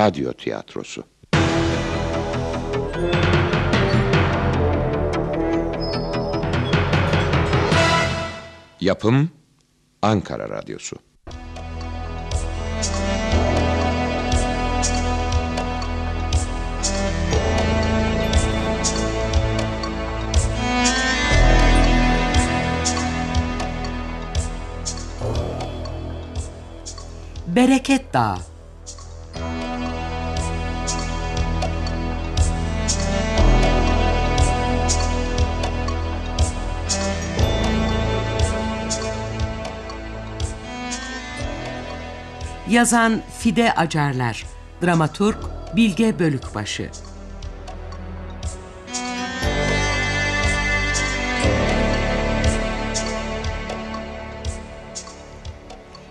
radyo tiyatrosu. Yapım Ankara Radyosu. Bereket Dağı Yazan Fide Acarlar Dramaturg Bilge Bölükbaşı.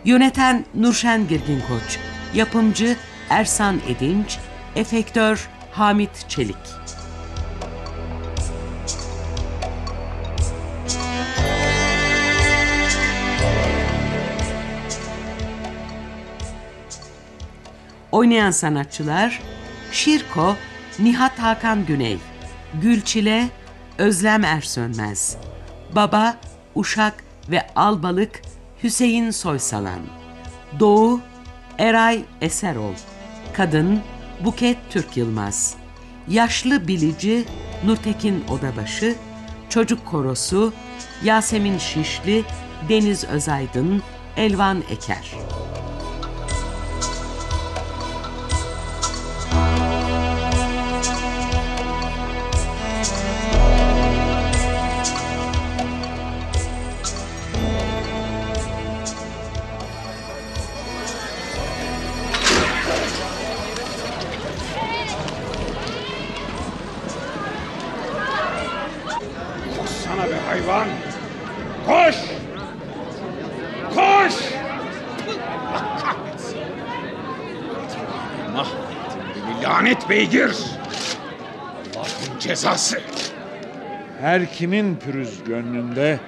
Yöneten Nurşen Girgin Koç Yapımcı Ersan Edinç Efektör Hamit Çelik Oynayan sanatçılar Şirko Nihat Hakan Güney Gülçile Özlem Ersönmez Baba Uşak ve Albalık Hüseyin Soysalan Doğu Eray Eserol Kadın Buket Türk Yılmaz Yaşlı Bilici Nurtekin Odabaşı Çocuk Korosu Yasemin Şişli Deniz Özaydın Elvan Eker Her kimin pürüz gönlünde,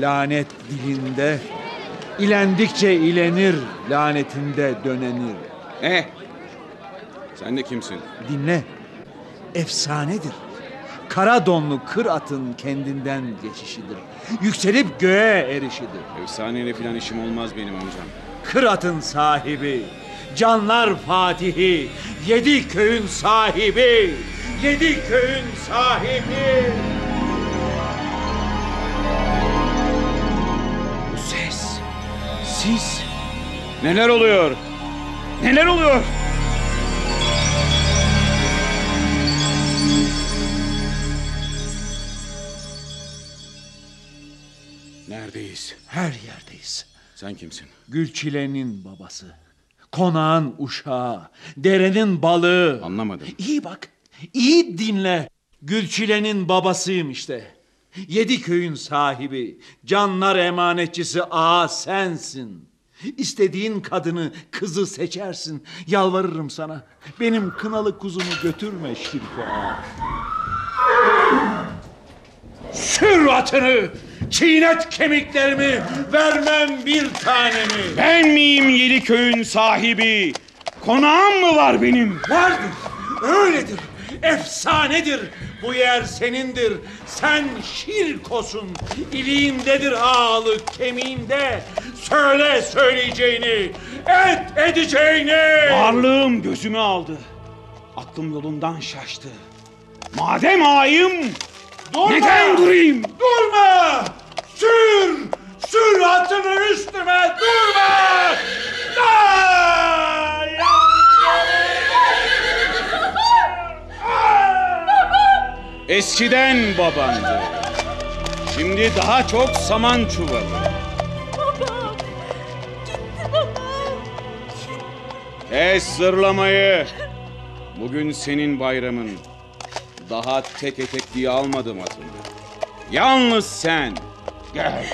lanet dilinde, ilendikçe ilenir, lanetinde dönenir. Ne? Sen de kimsin? Dinle, efsanedir. Kara donlu kır atın kendinden geçişidir. Yükselip göğe erişidir. Efsaneyle filan işim olmaz benim amcam. Kır atın sahibi, canlar fatihi, yedi köyün sahibi, yedi köyün sahibi. Siz... Neler oluyor? Neler oluyor? Neredeyiz? Her yerdeyiz. Sen kimsin? Gülçile'nin babası. Konağın uşağı, derenin balığı. Anlamadım. İyi bak, iyi dinle. Gülçile'nin babasıyım işte. Yedi köyün sahibi, canlar emanetçisi ağa sensin. İstediğin kadını, kızı seçersin. Yalvarırım sana. Benim kınalı kuzumu götürme Şirko ağa. Sür atını, çiğnet kemiklerimi, vermem bir tanemi. Ben miyim yedi köyün sahibi? Konağım mı var benim? Vardır, öyledir, efsanedir. Bu yer senindir, sen şirkosun. İliğindedir ağalık, kemiğinde. Söyle söyleyeceğini, et edeceğini. Varlığım gözümü aldı. Aklım yolundan şaştı. Madem ağayım, Durma! neden durayım? Durma! Sür! Sür atını üstüme, durma! Ay! Eskiden babandı. Şimdi daha çok saman çuvalı. Babam. Gitti babam. Kes zırlamayı. Bugün senin bayramın. Daha tek etekliği almadım atını. Yalnız sen. Gel.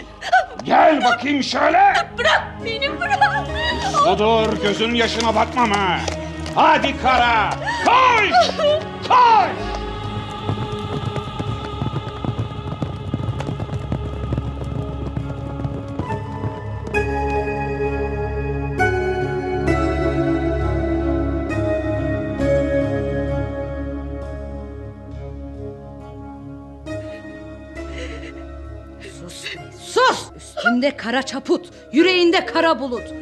Gel bakayım şöyle. Bırak beni bırak. Budur gözünün yaşına bakmam ha. Hadi kara. Koş. Koş. Üstünde kara çaput, yüreğinde kara bulut.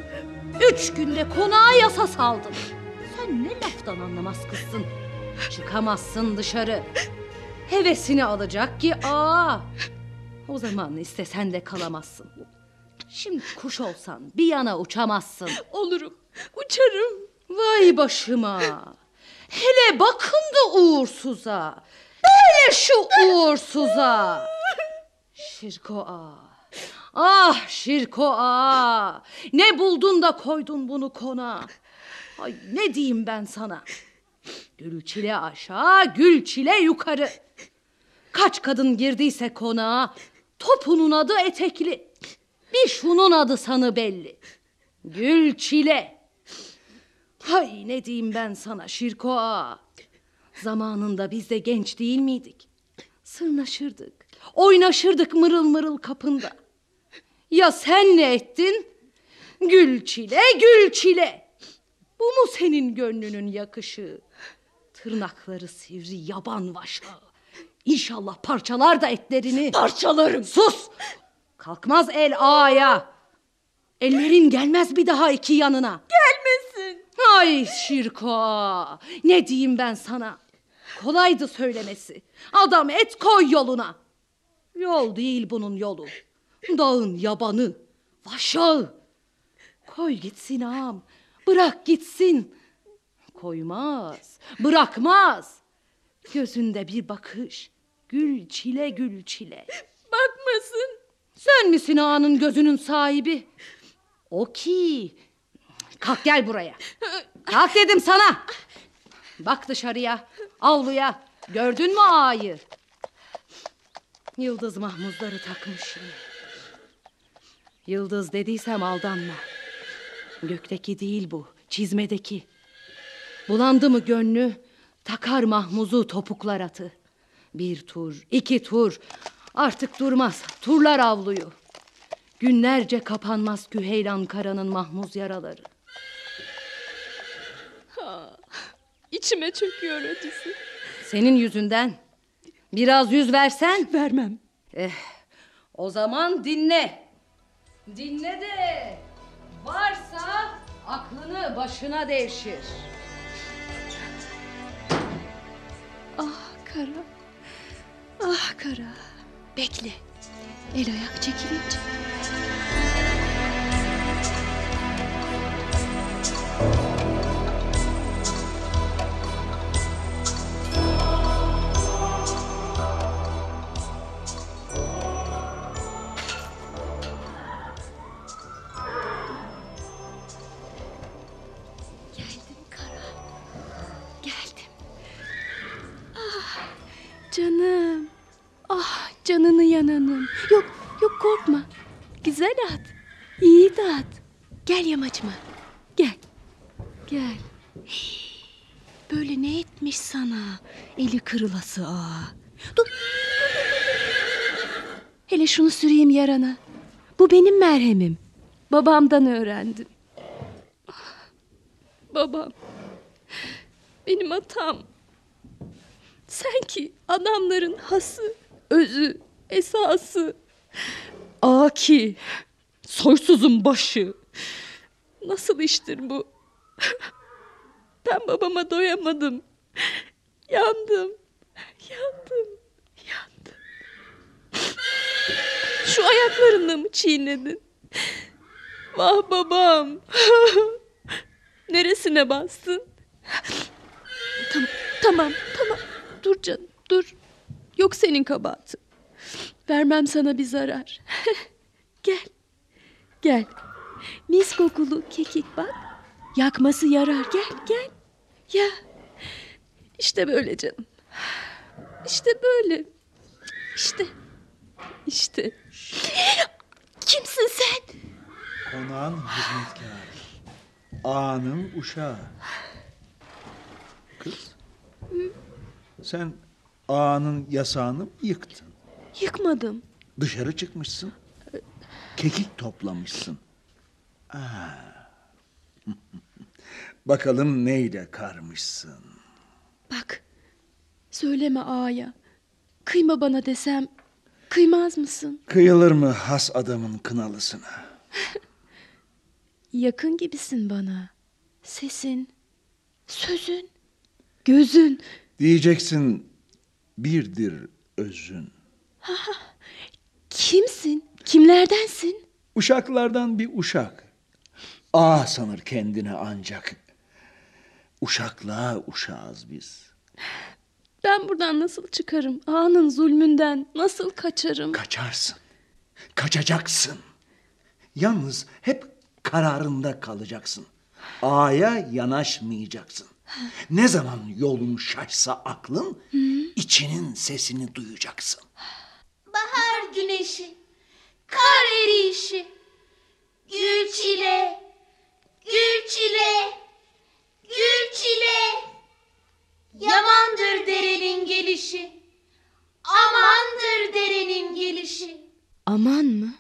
Üç günde konağa yasa saldın. Sen ne laftan anlamaz kızsın. Çıkamazsın dışarı. Hevesini alacak ki aa. O zaman istesen de kalamazsın. Şimdi kuş olsan bir yana uçamazsın. Olurum. Uçarım. Vay başıma. Hele bakın da uğursuza. Böyle şu uğursuza. Şirko ağa. Ah Şirko ağa. Ne buldun da koydun bunu kona. Ay ne diyeyim ben sana. Gül çile aşağı, gül çile yukarı. Kaç kadın girdiyse konağa, topunun adı etekli. Bir şunun adı sanı belli. Gül çile. Hay ne diyeyim ben sana Şirko ağa. Zamanında biz de genç değil miydik? Sırnaşırdık, oynaşırdık mırıl mırıl kapında. Ya sen ne ettin? Gül çile, gül çile. Bu mu senin gönlünün yakışı? Tırnakları sivri yaban vaşağı. İnşallah parçalar da etlerini. Parçalarım. Sus! Kalkmaz el ağaya. Ellerin gelmez bir daha iki yanına. Gelmesin. Ay Şirko! Ne diyeyim ben sana? Kolaydı söylemesi. Adam et koy yoluna. Yol değil bunun yolu. Dağın yabanı, vaşağı. Koy gitsin ağam. Bırak gitsin. Koymaz, bırakmaz. Gözünde bir bakış. Gül çile gül çile. Bakmasın. Sen misin ağanın gözünün sahibi? O ki. Kalk gel buraya. Kalk dedim sana. Bak dışarıya, avluya. Gördün mü ağayı? Yıldız mahmuzları takmış. Yıldız dediysem aldanma. Gökteki değil bu, çizmedeki. Bulandı mı gönlü, takar mahmuzu topuklar atı. Bir tur, iki tur, artık durmaz, turlar avluyu. Günlerce kapanmaz Küheylan Kara'nın mahmuz yaraları. İçime çöküyor acısı. Senin yüzünden. Biraz yüz versen. Vermem. Eh, o zaman dinle. Dinle de varsa aklını başına devşir. Ah kara. Ah kara. Bekle. El ayak çekilince. İyi de at. Gel yamacıma. Gel. Gel. Böyle ne etmiş sana? Eli kırılası ah. Dur. Hele şunu süreyim yarana. Bu benim merhemim. Babamdan öğrendim. Ah, Babam. Benim hatam. Sen ki adamların hası, özü, esası. Aki, soysuzun başı. Nasıl iştir bu? Ben babama doyamadım. Yandım, yandım, yandım. Şu ayaklarını mı çiğnedin? Vah babam. Neresine bastın? Tamam, tamam, tamam. Dur canım, dur. Yok senin kabahatin. Vermem sana bir zarar. gel, gel. Mis kokulu kekik bak. Yakması yarar. Gel, gel. Ya. İşte böyle canım. İşte böyle. İşte. İşte. Kimsin sen? Konağın hizmetkarı. Ağanın uşağı. Kız. Sen ağanın yasağını yıktın? Yıkmadım. Dışarı çıkmışsın. Kekik toplamışsın. Aa. Bakalım neyle karmışsın. Bak. Söyleme ağaya. Kıyma bana desem Kıymaz mısın? Kıyılır mı has adamın kınalısına? Yakın gibisin bana. Sesin, sözün, gözün. Diyeceksin birdir özün. Kimsin? Kimlerdensin? Uşaklardan bir uşak. Ah sanır kendine ancak. Uşaklığa uşağız biz. Ben buradan nasıl çıkarım? Ağanın zulmünden nasıl kaçarım? Kaçarsın. Kaçacaksın. Yalnız hep kararında kalacaksın. A'ya yanaşmayacaksın. Ne zaman yolun şaşsa aklın, içinin sesini duyacaksın. Bahar güneşi, kar erişi, gül çile, gül çile, gül çile. Yamandır derenin gelişi, amandır derenin gelişi. Aman mı?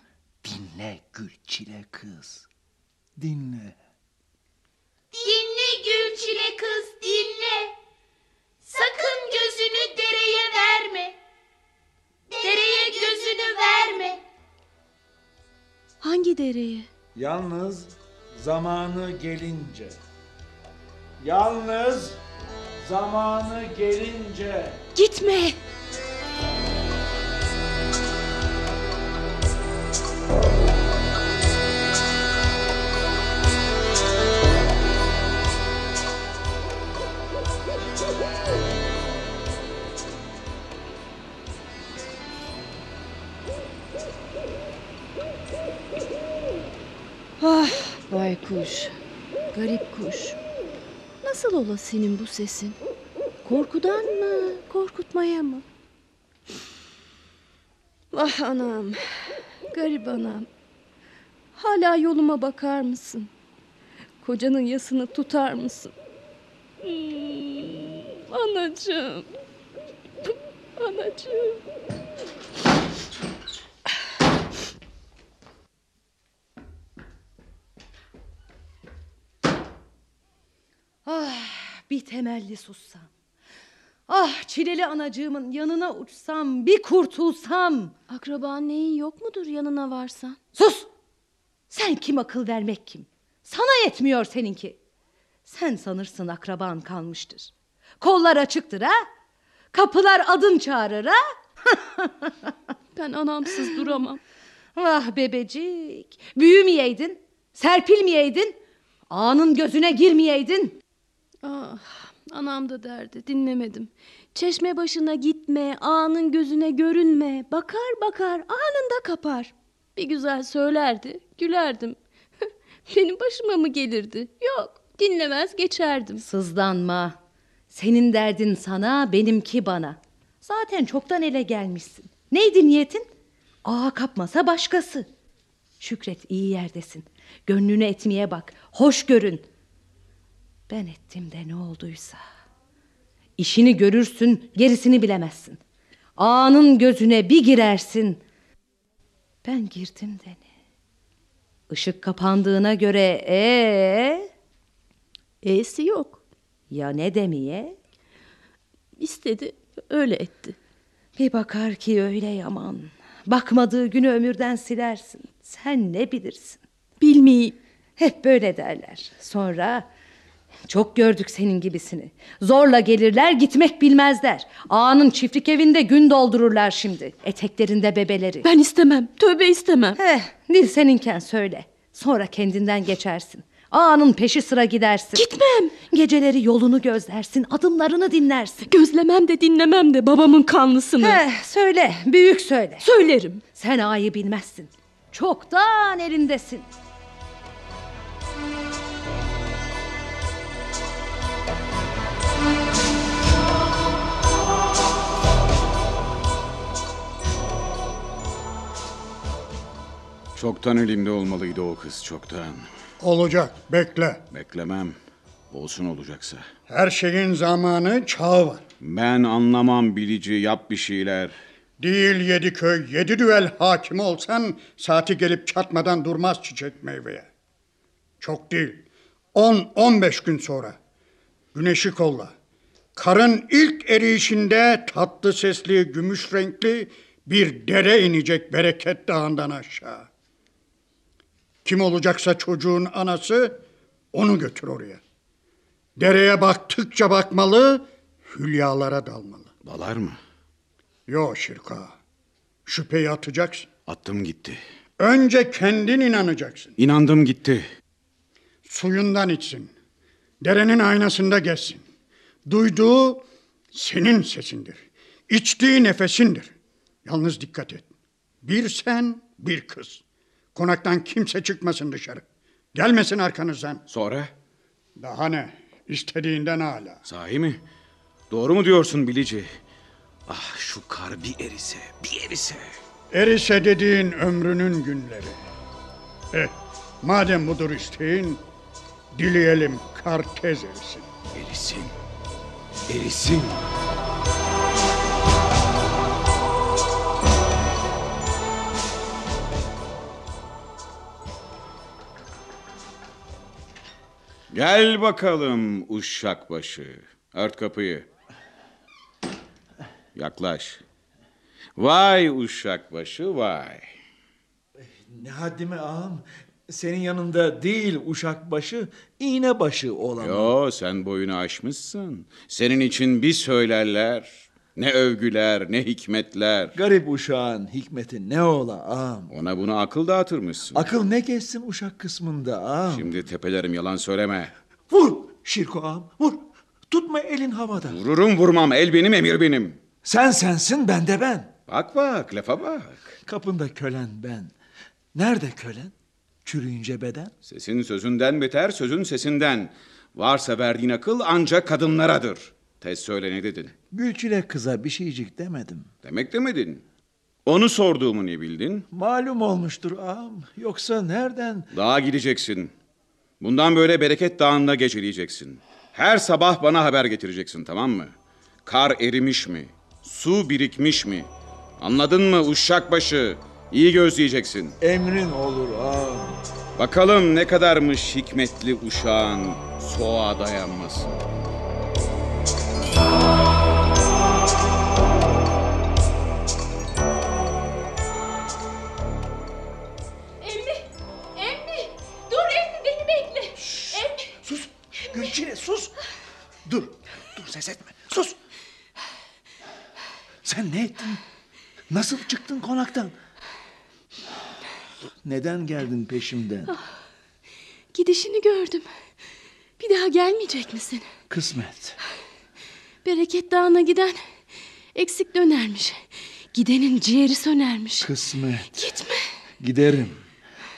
Dinle gül çile kız. Dinle. Dinle gül çile kız dinle. Sakın gözünü dereye verme. Dereye gözünü verme. Hangi dereye? Yalnız zamanı gelince. Yalnız zamanı gelince. Gitme! Baykuş, garip kuş. Nasıl ola senin bu sesin? Korkudan mı, korkutmaya mı? Vah anam, garip anam. Hala yoluma bakar mısın? Kocanın yasını tutar mısın? Hmm, anacığım. Anacığım. Bir temelli sussam. Ah çileli anacığımın yanına uçsam, bir kurtulsam. Akraban neyin yok mudur yanına varsan? Sus! Sen kim akıl vermek kim? Sana yetmiyor seninki. Sen sanırsın akraban kalmıştır. Kollar açıktır ha? Kapılar adın çağırır ha? Ben anamsız duramam. Vah bebecik. Büyümeyeydin, serpilmeyeydin, ağanın gözüne girmeyeydin. Ah, anam da derdi dinlemedim. Çeşme başına gitme, ağanın gözüne görünme. Bakar bakar anında kapar. Bir güzel söylerdi, gülerdim. Benim başıma mı gelirdi? Yok, dinlemez geçerdim. Sızlanma. Senin derdin sana, benimki bana. Zaten çoktan ele gelmişsin. Neydi niyetin? Ağa kapmasa başkası. Şükret iyi yerdesin. Gönlünü etmeye bak. Hoş görün. Ben ettim de ne olduysa. İşini görürsün, gerisini bilemezsin. Ağanın gözüne bir girersin. Ben girdim de ne? Işık kapandığına göre ee E'si yok. ya ne demeye? İstedi, öyle etti. Bir bakar ki öyle yaman. Bakmadığı günü ömürden silersin. Sen ne bilirsin? Bilmeyi Hep böyle derler. Sonra çok gördük senin gibisini. Zorla gelirler gitmek bilmezler. Ağanın çiftlik evinde gün doldururlar şimdi. Eteklerinde bebeleri. ben istemem, tövbe istemem. Heh, dil seninken söyle. Sonra kendinden geçersin. Ağanın peşi sıra gidersin. Gitmem. Geceleri yolunu gözlersin, adımlarını dinlersin. Gözlemem de dinlemem de babamın kanlısını. Heh, söyle, büyük söyle. Söylerim. Sen ağayı bilmezsin. Çoktan elindesin. Çoktan elimde olmalıydı o kız çoktan. Olacak, bekle. Beklemem. Olsun olacaksa. Her şeyin zamanı, çağı var. Ben anlamam bilici yap bir şeyler. Değil yedi köy, yedi düvel hakimi olsan saati gelip çatmadan durmaz çiçek meyveye. Çok değil. 10-15 gün sonra. Güneşi kolla. Karın ilk erişinde tatlı sesli, gümüş renkli Bir dere inecek bereket dağından aşağı. Kim olacaksa çocuğun anası onu götür oraya. Dereye baktıkça bakmalı, hülyalara dalmalı. Dalar mı? Yo Şirka, şüpheyi atacaksın. Attım gitti. Önce kendin inanacaksın. İnandım gitti. Suyundan içsin. Derenin aynasında gezsin. Duyduğu senin sesindir. İçtiği nefesindir. Yalnız dikkat et. Bir sen, bir kız. Konaktan kimse çıkmasın dışarı. Gelmesin arkanızdan. Sonra? Daha ne? İstediğinden hala. Sahi mi? Doğru mu diyorsun Bilici? Ah şu kar bir erise, bir erise. Erise dediğin ömrünün günleri. Eh, madem budur isteğin, dileyelim kar tez erisin. Erisin. Erisin. Gel bakalım uşak başı. Ört kapıyı. Yaklaş. Vay uşak başı vay. Ne haddime ağam. Senin yanında değil uşak başı, iğne başı olan. Yo sen boyunu aşmışsın. Senin için bir söylerler. Ne övgüler ne hikmetler. Garip uşağın hikmeti ne ola ağam. Ona bunu akıl dağıtırmışsın. Akıl ne geçsin uşak kısmında ağam. Şimdi tepelerim yalan söyleme. Vur Şirko ağam vur. Tutma elin havada. Vururum vurmam el benim emir benim. Sen sensin ben de ben. Bak bak lafa bak. Kapında kölen ben. Nerede kölen? Çürüyünce beden. Sesin sözünden beter sözün sesinden. Varsa verdiğin akıl ancak kadınlaradır. Tez söyle ne dedin? Gülçile kıza bir şeycik demedim. Demek demedin. Onu sorduğumu ne bildin? Malum olmuştur ağam. Yoksa nereden? Dağa gideceksin. Bundan böyle bereket dağında geceleyeceksin. Her sabah bana haber getireceksin tamam mı? Kar erimiş mi? Su birikmiş mi? Anladın mı uşak başı? İyi gözleyeceksin. Emrin olur ağam. Bakalım ne kadarmış hikmetli uşağın soğuğa dayanması. Dur. Dur ses etme. Sus. Sen ne ettin? Nasıl çıktın konaktan? Neden geldin peşimden? Gidişini gördüm. Bir daha gelmeyecek misin? Kısmet. Bereket Dağı'na giden eksik dönermiş. Gidenin ciğeri sönermiş. Kısmet. Gitme. Giderim.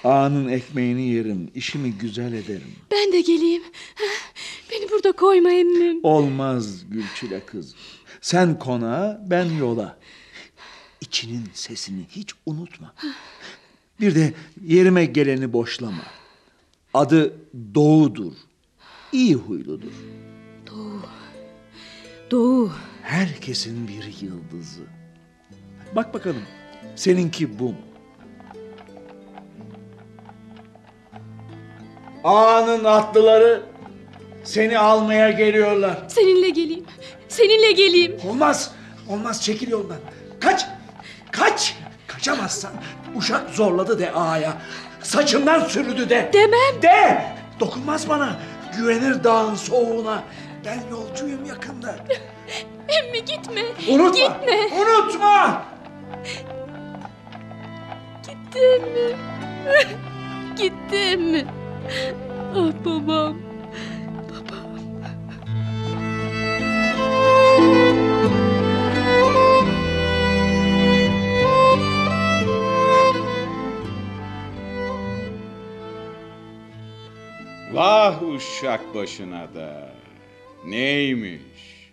Ağanın ekmeğini yerim. işimi güzel ederim. Ben de geleyim. Heh, Beni burada koyma emmim. Olmaz Gülçile kız. Sen konağa, ben yola. İçinin sesini hiç unutma. Bir de yerime geleni boşlama. Adı Doğu'dur. İyi huyludur. Doğu. Herkesin bir yıldızı. Bak bakalım. Seninki bu mu? Ağanın atlıları seni almaya geliyorlar. Seninle geleyim. Seninle geleyim. Olmaz. Olmaz çekil yoldan. Kaç. Kaç. Kaçamazsan uşak zorladı de ağaya. Saçımdan sürüdü de. Demem. De. Dokunmaz bana. Güvenir dağın soğuğuna. Ben yolcuyum yakında. Emmi gitme. Unutma. Gitme. Unutma. Gitti emmi. Gitti emmi. Ah babam. Babam. Vah uşak başına da. Neymiş?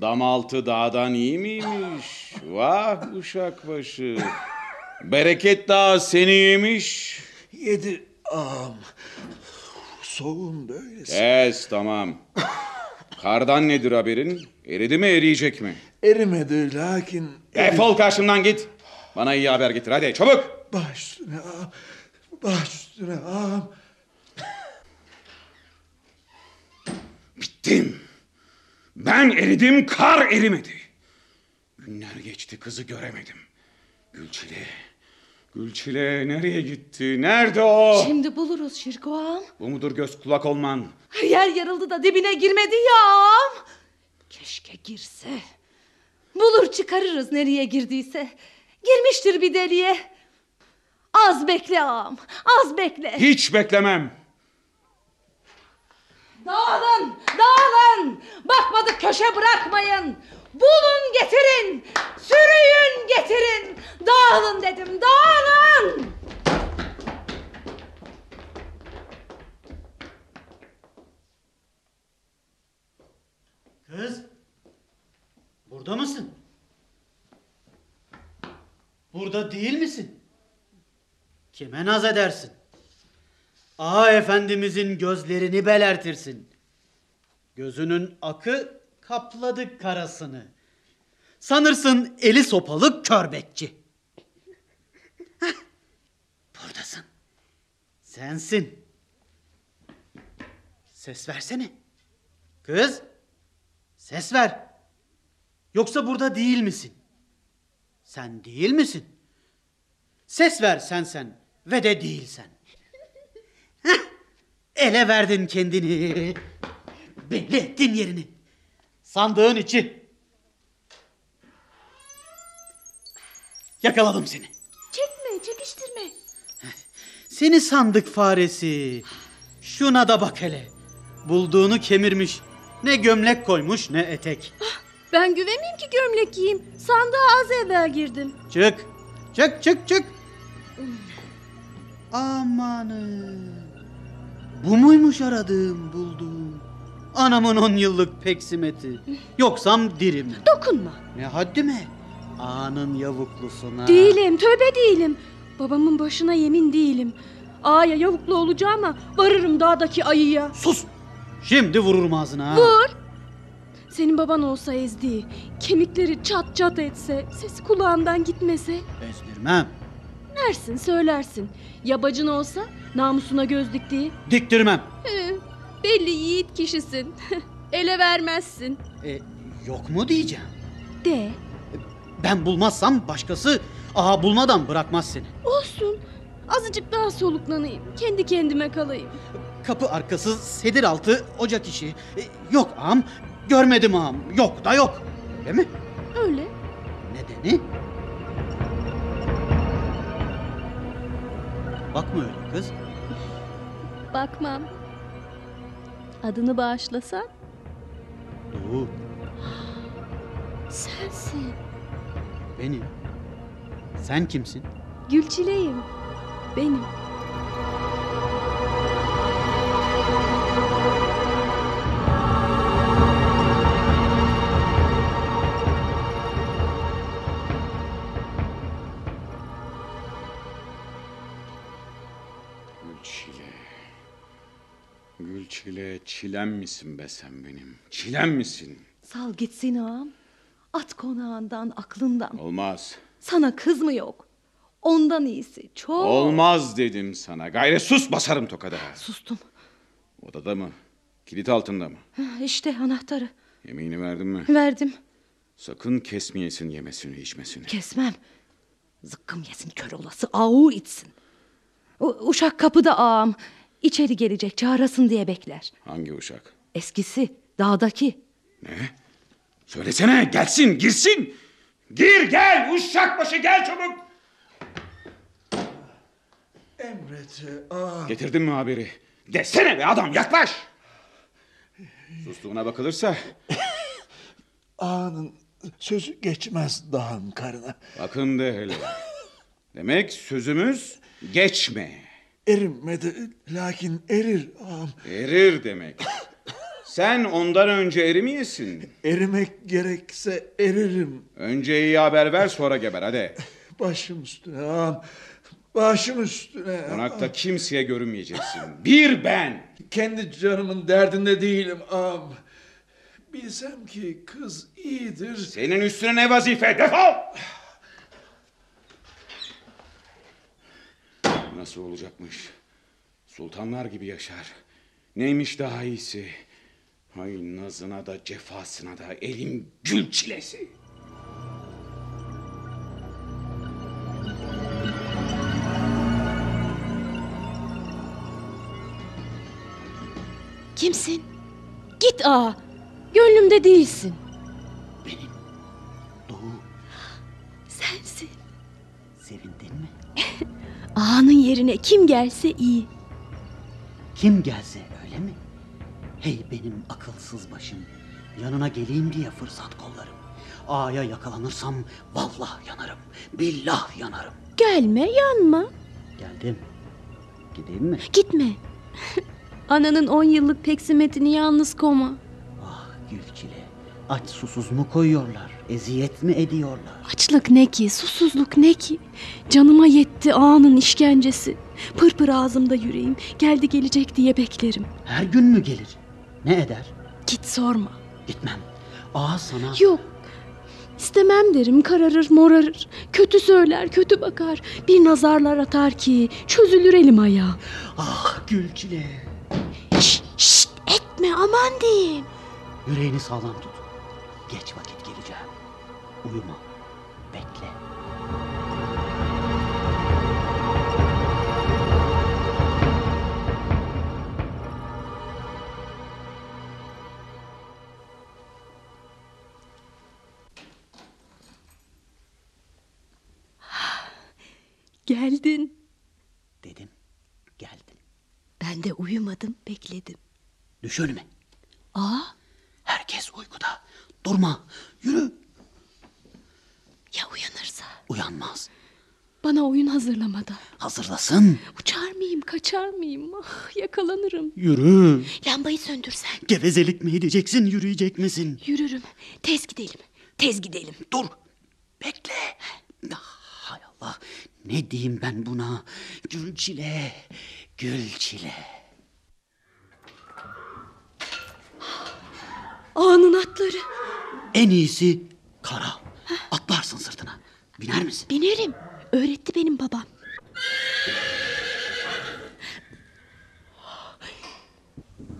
Damaltı dağdan iyi miymiş? Vah uşak başı. Bereket dağı seni yemiş. Yedi ağam. Soğuğun böylesi. Kes tamam. Kardan nedir haberin? Eridi mi eriyecek mi? Erimedi lakin... Defol karşımdan git. Bana iyi haber getir hadi çabuk. Baş üstüne ağam. Baş üstüne ağam. Bittim. Ben eridim kar erimedi. Günler geçti kızı göremedim. Gülçile. Gülçile nereye gitti? Nerede o? Şimdi buluruz Şirko ağam. Bu mudur göz kulak olman? Yer yarıldı da dibine girmedi ya ağam. Keşke girse. Bulur çıkarırız nereye girdiyse. Girmiştir bir deliğe. Az bekle ağam. Az bekle. Hiç beklemem. Dağılın, dağılın. Bakmadık köşe bırakmayın. Bulun getirin. Sürüyün getirin. Dağılın dedim, dağılın. Kız. Burada mısın? Burada değil misin? Kime naz edersin? Ağa efendimizin gözlerini belertirsin. Gözünün akı kapladı karasını. Sanırsın eli sopalı kör bekçi. Hah, Buradasın. Sensin. Ses versene. Kız. Ses ver. Yoksa burada değil misin? Sen değil misin? Ses ver sen sen ve de değilsen. Heh, ele verdin kendini. Belli ettin yerini. Sandığın içi. Yakaladım seni. Çekme, çekiştirme. Seni sandık faresi. Şuna da bak hele. Bulduğunu kemirmiş. Ne gömlek koymuş ne etek. Ben güvenmeyeyim ki gömlek giyeyim. Sandığa az evvel girdim. Çık. Çık çık çık. Amanı. Bu muymuş aradığım bulduğum? Anamın on yıllık peksimeti. Yoksam dirim. Dokunma. Ne haddime? Ağanın yavuklusuna. Değilim, tövbe değilim. Babamın başına yemin değilim. Ağaya yavuklu olacağıma varırım dağdaki ayıya. Sus. Şimdi vururum ağzına. ha. Vur. Senin baban olsa ezdi, kemikleri çat çat etse, sesi kulağından gitmese, Ezdirmem. dersin söylersin. Ya bacın olsa namusuna göz diktiği, Diktirmem. Hı, belli yiğit kişisin. Ele vermezsin. E, yok mu diyeceğim. De. Ben bulmazsam başkası aha bulmadan bırakmaz seni. Olsun. Azıcık daha soluklanayım. Kendi kendime kalayım. Kapı arkası sedir altı ocak işi. E, yok ağam görmedim ağam yok da yok. Değil mi? Öyle. Nedeni? Bakma öyle kız. Bakmam. Adını bağışlasan Doğu sensin. benim. Sen kimsin? Gülçileyim. Benim. Gülçile. Gülçile çilem misin be sen benim? Çilem misin? Sal gitsin ağam. At konağından, aklından. Olmaz. Sana kız mı yok? Ondan iyisi çok. Olmaz dedim sana. Gayret sus basarım tokada. Sustum. Odada mı? Kilit altında mı? İşte anahtarı. Yemeğini verdin mi? Verdim. Sakın kesmeyesin yemesini içmesini. Kesmem. Zıkkım yesin kör olası ağu içsin. Uşak kapıda ağam. İçeri gelecek çağırasın diye bekler. Hangi uşak? Eskisi dağdaki. Ne? Söylesene gelsin girsin. Gir gel uşak başı gel çabuk. Emret ağam. Getirdin mi haberi? Desene be adam yaklaş. Sustuğuna bakılırsa Ağanın sözü geçmez dağın karına. bakın de hele. Demek sözümüz geçme. Erinmedi lakin erir ağam. Erir demek. Sen ondan önce erimeyesin. Erimek gerekse eririm. Önce iyi haber ver sonra geber hadi. Başım üstüne ağam. Başım üstüne. Konakta kimseye görünmeyeceksin. Bir ben. Kendi canımın derdinde değilim ağam. Bilsem ki kız iyidir. Senin üstüne ne vazife? Defol! Nasıl olacakmış? Sultanlar gibi yaşar. Neymiş daha iyisi? Hay nazına da cefasına da elim gül çilesi. Kimsin? Git ağa. Gönlümde değilsin. Benim. Doğu. Sensin. Sevindin mi? Ağanın yerine kim gelse iyi. Kim gelse öyle mi? Hey benim akılsız başım. Yanına geleyim diye fırsat kollarım. A'ya yakalanırsam vallah yanarım. Billah yanarım. Gelme yanma. Geldim. Gideyim mi? Gitme. Ananın on yıllık peksimetini yalnız koma. Ah Gülçile. Aç susuz mu koyuyorlar? Eziyet mi ediyorlar? Açlık ne ki, susuzluk ne ki? Canıma yetti ağanın işkencesi. Pırpır ağzımda yüreğim. Geldi gelecek diye beklerim. Her gün mü gelir? Ne eder? Git sorma. Gitmem. Aa sana... Yok. İstemem derim kararır morarır. Kötü söyler kötü bakar. Bir nazarlar atar ki çözülür elim ayağım. Ah Gülçile. Şşt, şşt etme aman diyeyim. Yüreğini sağlam tut. Geç vakit. Uyuma. Bekle. Geldin. Dedim. Geldim. Ben de uyumadım bekledim. Düş önüme. Aa Herkes uykuda. Durma. Yürü. Ya uyanırsa? Uyanmaz. Bana oyun hazırlamada. Hazırlasın. Uçar mıyım kaçar mıyım? Ah, yakalanırım. Yürü. Lambayı söndürsen. Gevezelik mi edeceksin, yürüyecek misin? Yürürüm. Tez gidelim. Tez gidelim. Dur. Bekle. Ah, hay Allah. Ne diyeyim ben buna? Gülçile. Gülçile. Ağanın atları. En iyisi kara. Atlarsın sırtına. Biner misin? Binerim. Öğretti benim babam.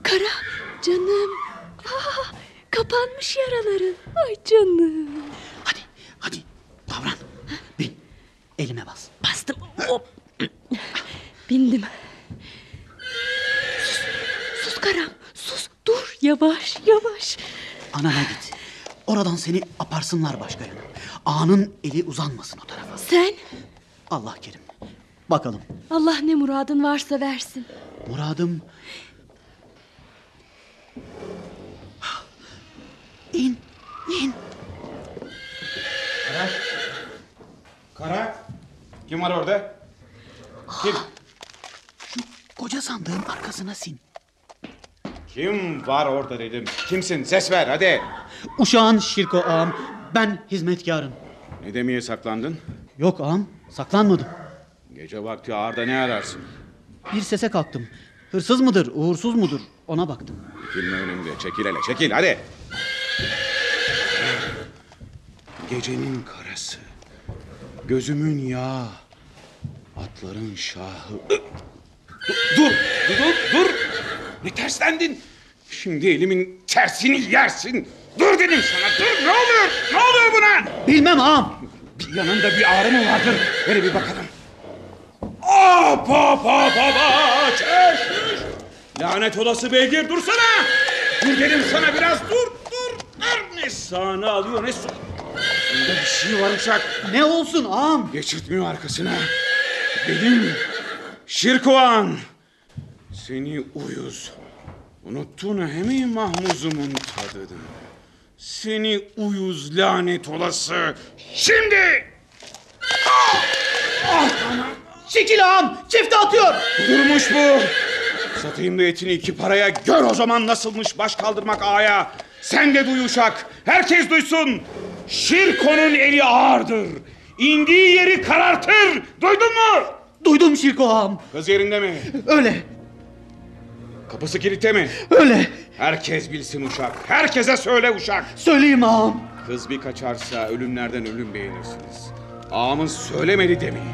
Kara canım. Ah, kapanmış yaraların. Ay canım. Hadi, hadi. Davran. Bin. Elime bas. Bastım. Hop. Bindim. Sus. Sus Karam. Sus. Dur. Yavaş yavaş. Anana git. Oradan seni aparsınlar başka yana. Ağanın eli uzanmasın o tarafa. Sen Allah kerim. Bakalım. Allah ne muradın varsa versin. Muradım... İn, in. Kara. Kim var orada? Kim? Koca sandığın arkasına sin. Kim var orada dedim. Kimsin? Ses ver hadi. Uşağın Şirko ağam. Ben hizmetkarın. Ne demeye saklandın? Yok ağam, saklanmadım. Gece vakti ağırda ne ararsın? Bir sese kalktım. Hırsız mıdır, uğursuz mudur ona baktım. Dikilme önümde. Çekil hele çekil hadi. Gecenin karası. Gözümün yağı. Atların şahı. Dur, dur, dur, dur. Ne terslendin? Şimdi elimin tersini yersin. Dur dedim sana, dur. Ne oluyor? Ne oluyor buna? Bilmem ağam. Bir yanında bir ağrı mı vardır? Hele bir bakalım. Hop hop hop hop çeş. Lanet olası beygir dursana. Dur dedim sana biraz dur dur. dur. Ne sağına alıyor ne su. Bunda bir şey var uşak. Ne olsun ağam? Geçirtmiyor arkasına. Benim Şirkoğan. Seni uyuz. Unuttun he mi Mahmuz'umun tadını? Seni uyuz lanet olası. Şimdi! Çekil ağam, çifte atıyor. Durmuş bu. Satayım da etini iki paraya gör o zaman nasılmış baş kaldırmak ağaya. Sen de duy uşak. Herkes duysun. Şirko'nun eli ağırdır. İndiği yeri karartır. Duydun mu? Duydum Şirko ağam. Kız yerinde mi? Öyle, Kapısı kilitte mi? öyle. Herkes bilsin uşak. Herkese söyle uşak. Söyleyeyim ağam. Kız bir kaçarsa ölümlerden ölüm beğenirsiniz. Ağamın söylemedi demeyin.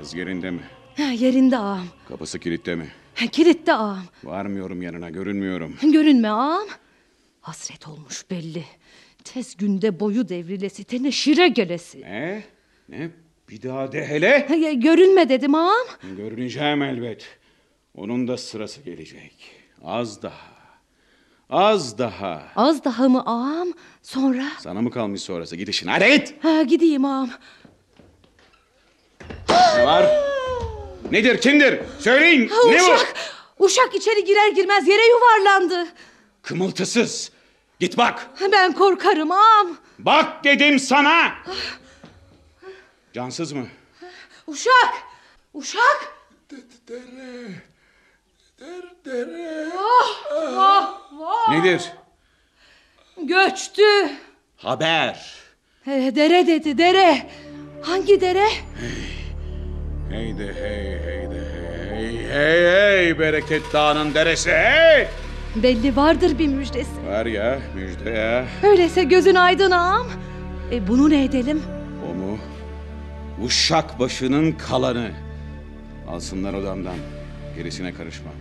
Kız yerinde mi? Ha, yerinde ağam. Kapısı kilitte mi? Ha, Kilitte ağam. Varmıyorum yanına, görünmüyorum. Görünme ağam. Hasret olmuş belli. Tez günde boyu devrilesi, tene şire gelesi. Ne? Ne? Bir daha de hele. Görünme dedim ağam. Görüneceğim elbet. Onun da sırası gelecek. Az daha. Az daha. Az daha mı ağam? Sonra? Sana mı kalmış sonrası? Git işine. Hadi git. Ha, gideyim ağam. Ne var? Nedir? Kimdir? Söyleyin. Ha, ne bu? uşak! Uşak içeri girer girmez yere yuvarlandı. Kımıltısız. Git bak. Ben korkarım ağam. Bak dedim sana. Cansız mı? Uşak! Uşak! Dere. Der dere. Vah vah! Nedir? Göçtü. Haber. Dere dedi dere. Hangi dere? Hey de hey hey de hey hey hey bereket dağının deresi hey. Belli vardır bir müjdesi. Var ya müjde ya. Öyleyse gözün aydın ağam. E bunu ne edelim? O mu? Uşak başının kalanı. Alsınlar odamdan. Gerisine karışmam.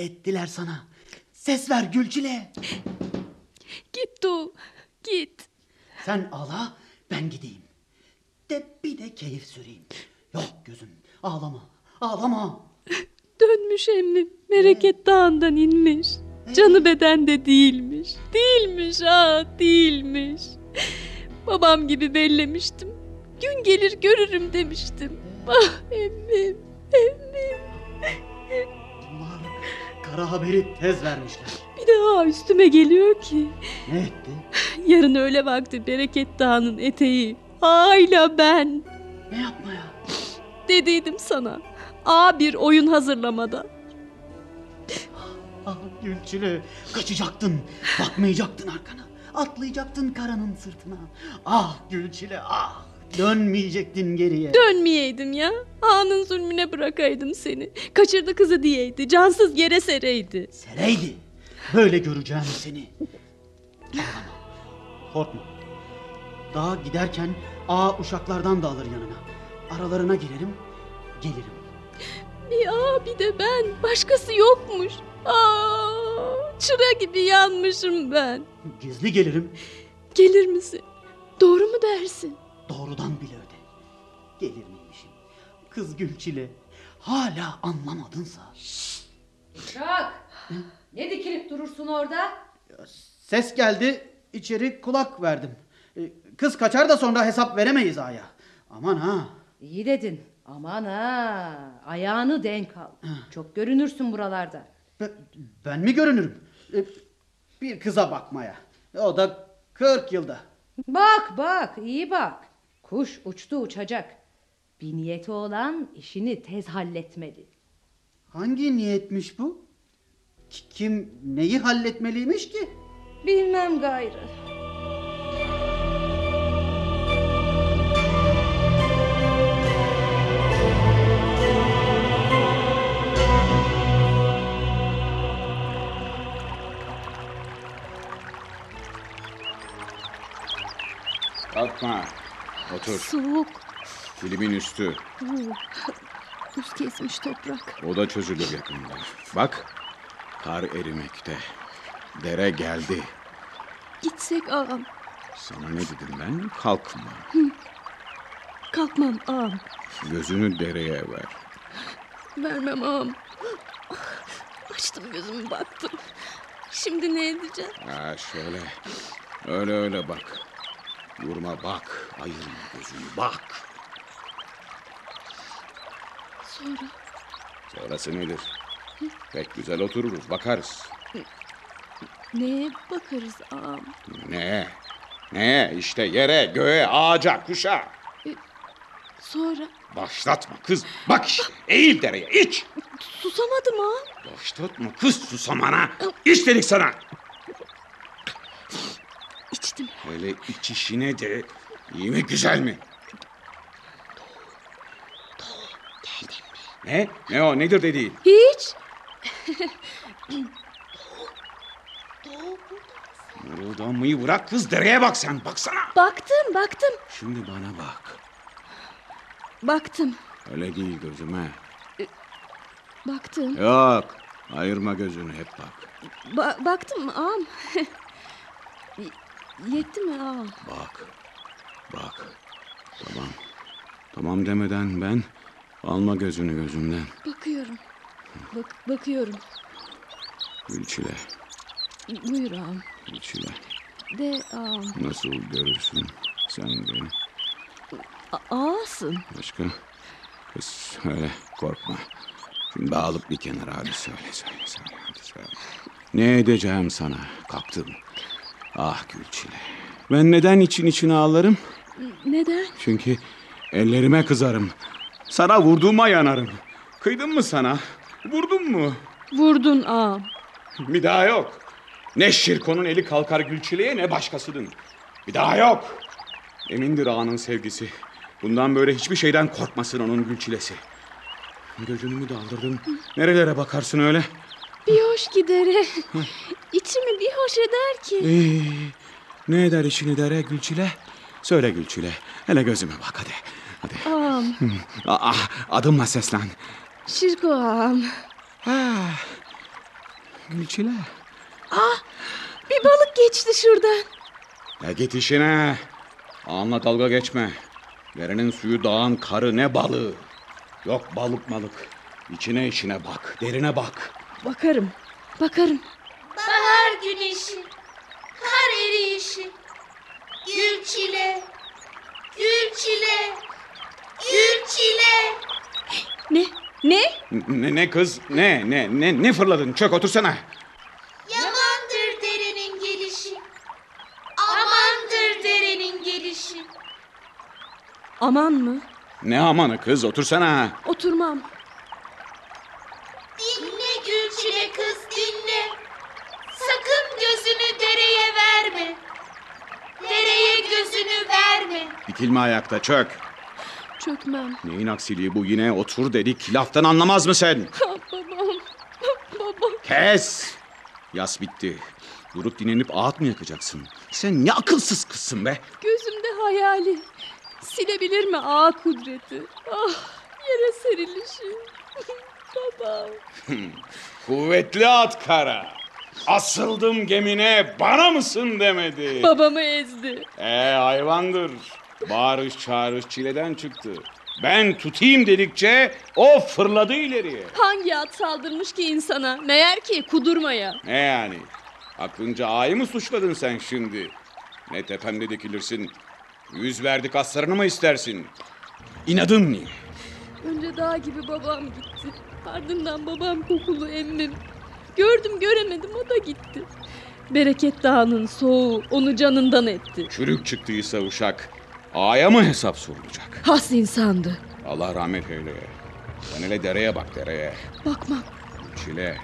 Ettiler sana? Ses ver Gülçile. Git Du. Git. Sen ağla, ben gideyim. De bir de keyif süreyim. Yok gözüm, ağlama, ağlama. Dönmüş emmim. Bereket dağından inmiş. Canı bedende değilmiş. Değilmiş ha değilmiş. Babam gibi bellemiştim. Gün gelir görürüm demiştim. Ah emmim. Emmim. Kara haberi tez vermişler. Bir daha üstüme geliyor ki. Ne etti? Yarın öğle vakti Bereket Dağı'nın eteği. Hala ben. Ne yapmaya? Dediydim sana. A bir oyun hazırlamada. Ah Gülçile, kaçacaktın, bakmayacaktın arkana. Atlayacaktın karanın sırtına. Ah Gülçile, ah. Dönmeyecektin geriye. Dönmeyeydim ya. Ağanın zulmüne bırakaydım seni. Kaçırdı kızı diyeydi. Cansız yere sereydi. Sereydi. Böyle göreceğim seni. Korkma. Daha giderken ağa uşaklardan da alır yanına. Aralarına girerim, gelirim. Bir ağa bir de ben. Başkası yokmuş. Aa, çıra gibi yanmışım ben. Gizli gelirim, Gelir misin? Doğru mu dersin? Doğrudan bile öde. Gelir miymişim? Kız Gülçile, hala anlamadınsa. Uşak! Ne dikilip durursun orada? Ses geldi, içeri kulak verdim. E, Kız kaçar da sonra hesap veremeyiz aya. Aman ha. İyi dedin. Aman ha. Ayağını denk al. Çok görünürsün buralarda. Ben, ben mi görünürüm? E, Bir kıza bakmaya. O da 40 yılda. Bak bak iyi bak. Kuş uçtu uçacak. Bir niyeti olan işini tez halletmeli. Hangi niyetmiş bu? Ki- Kim neyi halletmeliymiş ki? Bilmem gayrı. Kalkma. Otur. Soğuk. Kilimin üstü. Buz kesmiş toprak. O da çözülür yakında. Bak. Kar erimekte. Dere geldi. Gitsek ağam. Sana ne dedim ben? Kalkma. Kalkmam ağam. Gözünü dereye ver. Vermem ağam. Açtım gözümü baktım. Şimdi ne edeceğim? Ha şöyle. Öyle öyle bak. Vurma bak. Ayırma gözünü bak. Sonra Sonrası nedir? Pek güzel otururuz bakarız. neye bakarız ağam? Ne? Ne? İşte yere, göğe, ağaca, kuşa. Sonra Başlatma kız. Bak işte. Eğil dereye. iç. susamadım ağam. Başlatma kız susamana. İç dedik sana. İç içtim. Hele iç işine de iyi mi güzel mi? Ne? Ne o nedir dediğin? Hiç. Mırıldanmayı bırak kız dereye bak sen baksana. Baktım baktım. Şimdi bana bak. Baktım. Öyle değil gözüme. Baktım. Yok. Ayırma gözünü hep bak. Ba- baktım ağam. Yetti mi ağam? Bak. Bak. Tamam. Tamam demeden ben alma gözünü gözümden. Bakıyorum. Bak bakıyorum. Gülçile. Buyur ağam. Gülçile. De ağam. Nasıl görürsün sen beni? A- ağasın. Başka? Kız öyle korkma. Şimdi alıp bir kenara hadi söyle söyle söyle hadi söyle. Ne edeceğim sana? Kalktım. Ah Gülçile. Ben neden için içine ağlarım? Neden? Çünkü ellerime kızarım. Sana vurduğuma yanarım. Kıydın mı sana? Vurdun mu? Vurdun ağam. Bir daha yok. Ne Şirko'nun eli kalkar Gülçile'ye ne başkasının. Bir daha yok. Emindir ağanın sevgisi. Bundan böyle hiçbir şeyden korkmasın onun Gülçilesi. Gözünü mü daldırdın? Nerelere bakarsın öyle? Bir hoş gidere. İçimi bir hoş eder ki. Ee, ne eder içini dere Gülçile? Söyle Gülçile. Hele gözüme bak hadi. Hadi. Ağam. Aa, adımla seslen. Şirko ağam. Ah, Gülçile. Ah bir balık geçti şuradan. Ya git işine. Ağanla dalga geçme. Derenin suyu dağın karı ne balığı. Yok balık malık. İçine işine bak. Derine bak. Bakarım. Bakarım. Bahar güneşi, kar eriyişi, gül çile, gül çile, gül çile. Ne? Ne? Ne, ne kız? Ne? Ne? Ne? Ne fırladın? Çök otursana. Yamandır derenin gelişi, amandır derenin gelişi. Aman mı? Ne amanı kız? Otursana. Oturmam. Dinle çile kız dinle. Sakın gözünü dereye verme. Dereye gözünü verme. Dikilme ayakta çök. Çökmem. Neyin aksiliği bu yine? Otur dedik. Laftan anlamaz mı sen? Ah, babam. Babam. Kes! Yas bitti. Durup dinlenip ağıt mı yakacaksın? Sen ne akılsız kızsın be. Gözümde hayali. Silebilir mi ağa kudreti? Ah yere serilişi. babam. Kuvvetli at kara. Asıldım gemine bana mısın demedi. Babamı ezdi. Ee hayvandır. Bağırış çağırış çileden çıktı. Ben tutayım dedikçe o fırladı ileriye. Hangi at saldırmış ki insana? Meğer ki kudurmaya. Ne yani? Aklınca ağayı mı suçladın sen şimdi? Ne tepemde dikilirsin? Yüz verdik aslarını mı istersin? İnadın niye? Önce dağ gibi babam gitti. Ardından babam kokulu emmim. Gördüm göremedim o da gitti. Bereket dağının soğuğu onu canından etti. Çürük çıktıysa uşak ağaya mı hesap sorulacak? Has insandı. Allah rahmet eyle. Sen hele dereye bak dereye. Bakmam. Çile.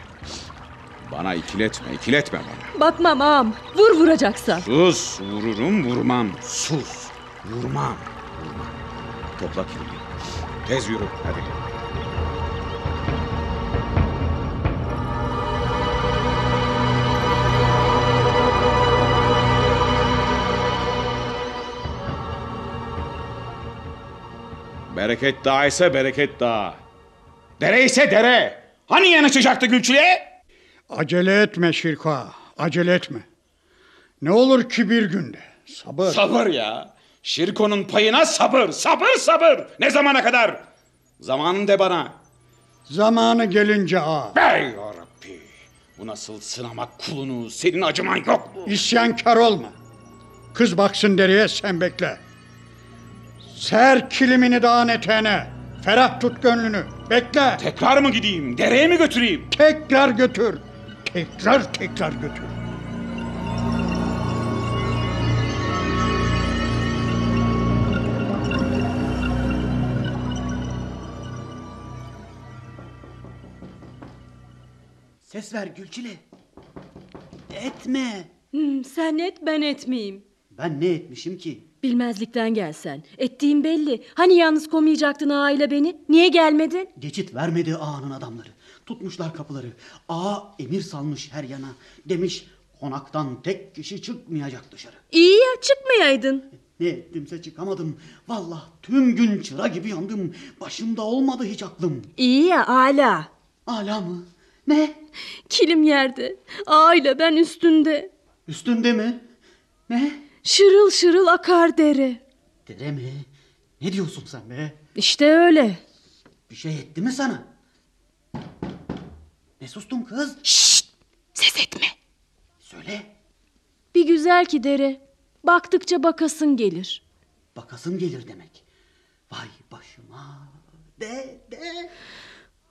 Bana ikiletme, ikiletme bana. Bakmam ağam. Vur vuracaksan. Sus, vururum vurmam. Sus, vurmam. Vurmam. Topla kilidi. Tez yürü, hadi. Bereket dağı ise bereket dağı. Dere ise dere. Hani yanaşacaktı Gülçü'ye? Acele etme Şirko acele etme. Ne olur ki bir günde. Sabır. Sabır ya. Şirko'nun payına sabır, sabır, sabır. Ne zamana kadar? Zamanın de bana. Zamanı gelince ağa. Bey yarabbi. Bu nasıl sınamak kulunu? Senin acıman yok mu? İsyankar olma. Kız baksın dereye sen bekle. Ser kilimini dağın eteğine. Ferah tut gönlünü. Bekle. Tekrar mı gideyim? Dereye mi götüreyim? Tekrar götür. Tekrar tekrar götür. Ses ver Gülçile. Etme. Hmm, sen et ben etmeyeyim. Ben ne etmişim ki? Bilmezlikten gelsen. Ettiğin belli. Hani yalnız komayacaktın ağayla beni? Niye gelmedin? Geçit vermedi ağanın adamları. Tutmuşlar kapıları. Ağa emir salmış her yana. Demiş konaktan tek kişi çıkmayacak dışarı. İyi ya çıkmayaydın. Ne ettimse çıkamadım. Vallahi tüm gün çıra gibi yandım. Başımda olmadı hiç aklım. İyi ya hala. Hala mı? Ne? Kilim yerde. Ağayla ben üstünde. Üstünde mi? Ne? Şırıl şırıl akar dere. Dede mi? Ne diyorsun sen be? İşte öyle. Bir şey etti mi sana? Ne sustun kız? Şşt! Ses etme. Söyle. Bir güzel ki dere. Baktıkça bakasın gelir. Bakasım gelir demek. Vay başıma. De de.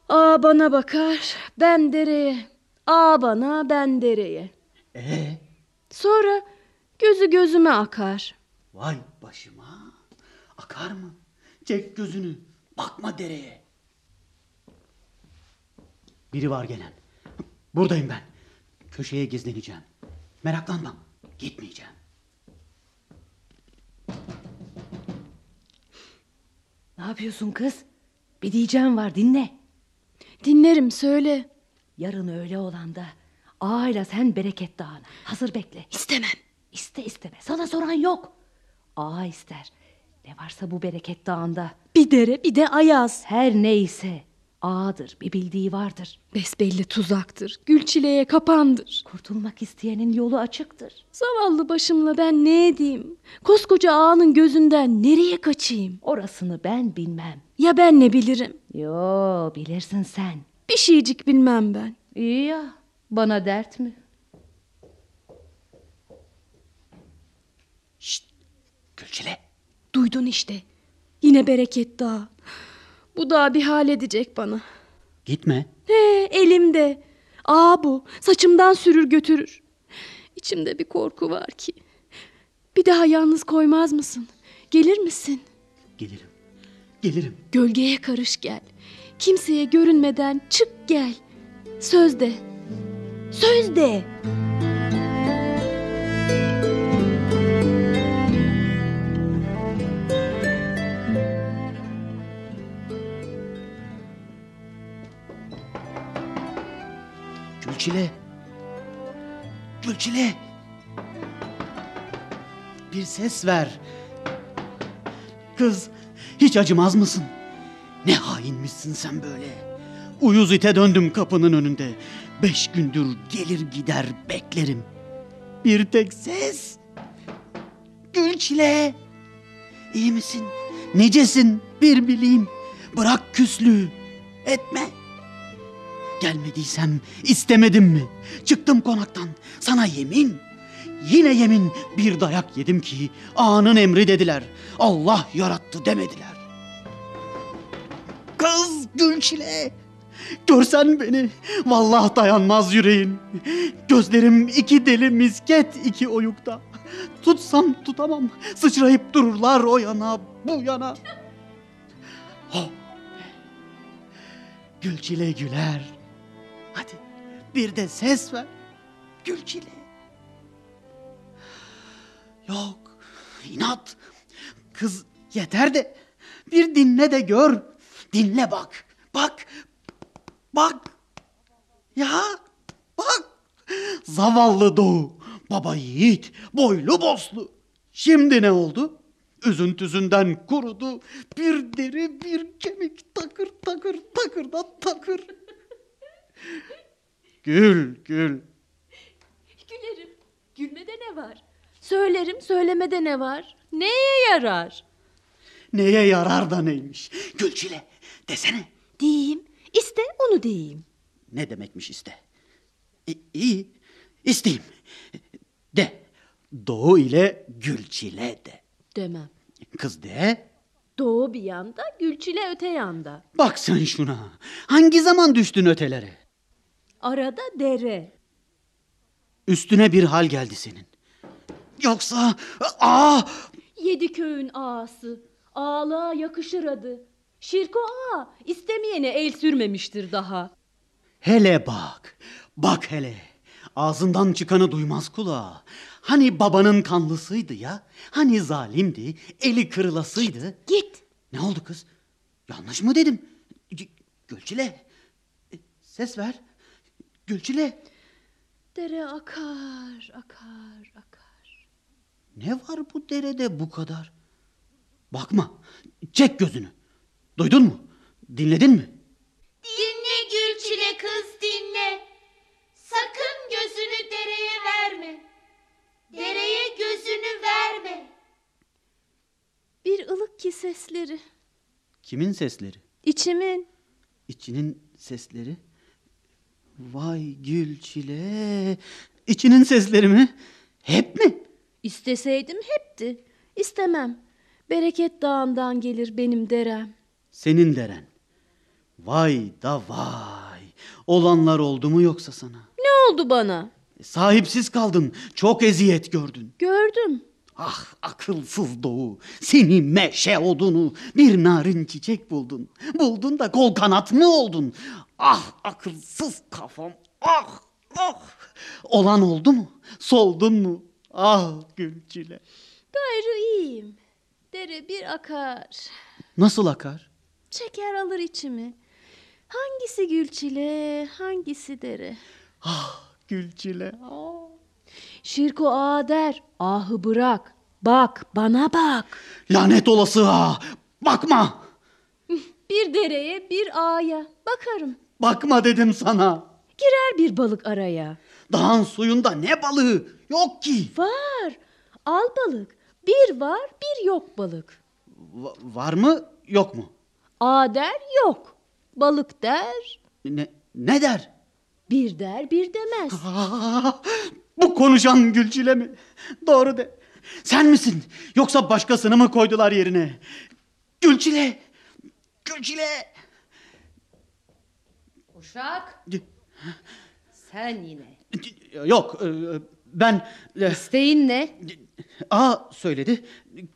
Aa bana bakar, ben dereye. Aa bana, ben dereye. Ee, Sonra gözü gözüme akar. vay başıma. Akar mı? Çek gözünü. Bakma dereye. Biri var gelen. Buradayım ben. Köşeye gizleneceğim. Meraklanma. Gitmeyeceğim. Ne yapıyorsun kız? Bir diyeceğim var dinle. Dinlerim söyle. Yarın öğle olanda ağayla sen bereket dağına. Hazır bekle. İstemem. İste isteme. Sana soran yok. Ağa ister. Ne varsa bu bereket dağında. Bir dere bir de ayaz. Her neyse ağadır. Bir bildiği vardır. Besbelli tuzaktır. Gül çileğe kapandır. Kurtulmak isteyenin yolu açıktır. Zavallı başımla ben ne edeyim? Koskoca ağanın gözünden nereye kaçayım? Orasını ben bilmem. Ya ben ne bilirim? Yo bilirsin sen. Bir şeycik bilmem ben. İyi ya. Bana dert mi? Gülçile. Duydun işte. Yine bereket dağı. Bu dağ bir hal edecek bana. Gitme. He elimde. Aa bu. Saçımdan sürür götürür. İçimde bir korku var ki. Bir daha yalnız koymaz mısın? Gelir misin? Gelirim. Gelirim. Gölgeye karış gel. Kimseye görünmeden çık gel. Söz de. Söz de. Gülçile. Gülçile. Bir ses ver. Kız hiç acımaz mısın? Ne hainmişsin sen böyle. Uyuz ite döndüm kapının önünde. Beş gündür gelir gider beklerim. Bir tek ses. Gülçile. İyi misin? Necesin? Bir bileyim. Bırak küslüğü. Etme. Gelmediysem istemedim mi? Çıktım konaktan. Sana yemin. Yine yemin bir dayak yedim ki ağanın emri dediler. Allah yarattı demediler. Kız Gülçile. Görsen beni vallahi dayanmaz yüreğin. Gözlerim iki deli misket iki oyukta. Tutsam tutamam sıçrayıp dururlar o yana bu yana. Oh. Gülçile güler. Hadi bir de ses ver. Gülçile. Yok. inat. Kız yeter de bir dinle de gör. Dinle bak. Bak. Bak. Ya bak. Zavallı Doğu. Baba yiğit. Boylu boslu. Şimdi ne oldu? Üzüntüsünden kurudu. Bir deri bir kemik takır takır takır da takır. Gül gül. Gülerim. Gülmede ne var? Söylerim söylemede ne var? Neye yarar? Neye yarar da neymiş? Gülçile desene. Diyeyim. İste onu diyeyim. Ne demekmiş işte? İ- iyi isteyeyim. De. Doğu ile Gülçile de. Demem. Kız de. Doğu bir yanda, Gülçile öte yanda. Bak sen şuna. Hangi zaman düştün ötelere? Arada dere. Üstüne bir hal geldi senin. Yoksa aa Yedi köyün ağası. Ağlığa yakışır adı. Şirko ağa istemeyene el sürmemiştir daha. hele bak. Bak hele. Ağzından çıkanı duymaz kulağı. Hani babanın kanlısıydı ya? Hani zalimdi, eli kırılasıydı? Git. Ne oldu kız? Yanlış mı dedim? G- Gülçile. e, Ses ver. Gülçile. Dere akar, akar, akar. Ne var bu derede bu kadar? Bakma. Çek gözünü. Duydun mu? Dinledin mi? Dinle Gülçile kız dinle. Sakın gözünü dereye verme. Dereye gözünü verme. Bir ılık ki sesleri. Kimin sesleri? İçimin. İçinin sesleri. Vay Gülçile. İçinin sesleri mi? Hep mi? İsteseydim hepti. İstemem. Bereket dağından gelir benim derem. Senin deren. Vay da vay. Olanlar oldu mu yoksa sana? Ne oldu bana? Sahipsiz kaldın. Çok eziyet gördün. Gördüm. Ah akılsız doğu. Seni meşe odunu. Bir narin çiçek buldun. Buldun da kol kanat mı oldun? Ah akılsız kafam. Ah ah. Olan oldu mu? Soldun mu? Ah Gülçile. Gayrı iyiyim. Dere bir akar. Nasıl akar? Çeker alır içimi. Hangisi gülçile, hangisi dere? Ah Gülçile. Şirko ağa der, ahı bırak. Bak, bana bak. Lanet olası ha. Bakma. Bir dereye, bir ağaya. Bakarım. Bakma dedim sana. Girer bir balık araya. Dağın suyunda ne balığı? Yok ki. Var. Al balık. Bir var, bir yok balık. Va- var mı yok mu? Ağa der, yok. Balık der, Ne, ne der? bir der, bir demez. Aa, bu konuşan Gülçile mi? Doğru de. Sen misin? Yoksa başkasını mı koydular yerine? Gülçile! Gülçile! Uşak sen yine. Yok e, ben... e, İsteğin ne? Aa söyledi.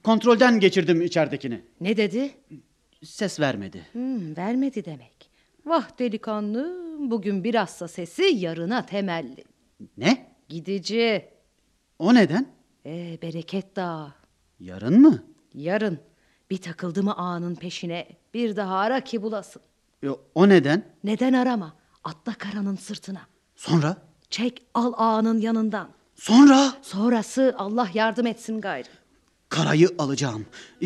Kontrolden geçirdim içeridekini. Ne dedi? Ses vermedi. Hmm, vermedi demek. Vah delikanlı bugün bilhassa sesi yarına temelli. Ne? Gidici. O neden? Ee, bereket dağı. Yarın mı? Yarın bir takıldı mı ağanın peşine bir daha ara ki bulasın. E, O neden? Neden arama? Atla karanın sırtına. Sonra? Çek al ağanın yanından. Sonra? Sonrası Allah yardım etsin gayrı. Karayı alacağım. E,